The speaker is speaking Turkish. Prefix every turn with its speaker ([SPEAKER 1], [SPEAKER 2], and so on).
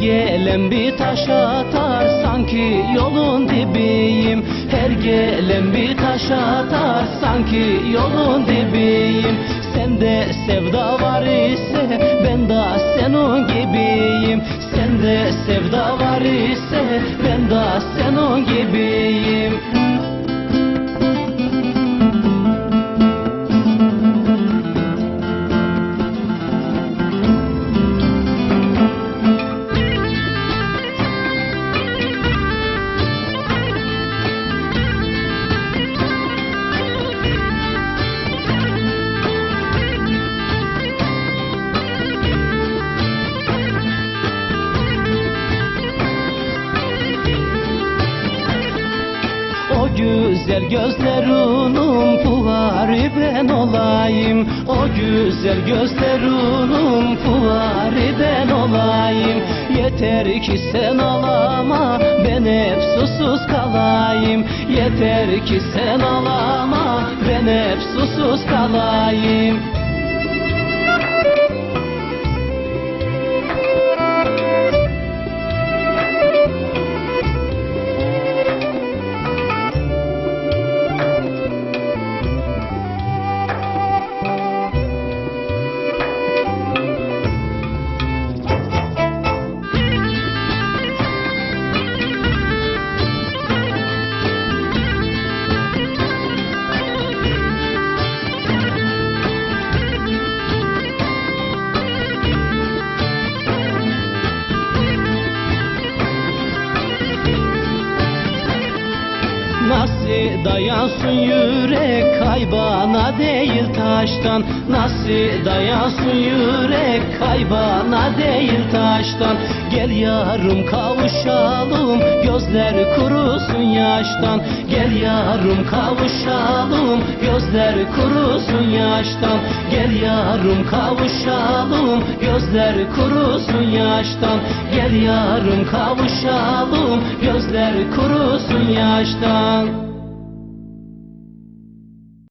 [SPEAKER 1] Gelen bir taş atar sanki yolun dibiyim. Her gelen bir taş atar sanki yolun dibiyim. Sende sevda var ise ben de senin gibiyim. Sende sevda var ise ben de senin gibiyim güzel gözlerinin fuarı ben olayım. O güzel gözlerinin fuarı ben olayım. Yeter ki sen alama ben hep susuz kalayım. Yeter ki sen alama ben hep susuz kalayım dayansın yürek kaybana değil taştan. Nasıl dayansın yürek kaybana değil taştan. Gel yarım kavuşalım gözler kurusun yaştan. Gel yarım kavuşalım gözler kurusun yaştan. Gel yarım kavuşalım gözler kurusun yaştan. Gel yarım kavuşalım gözler kurusun yaştan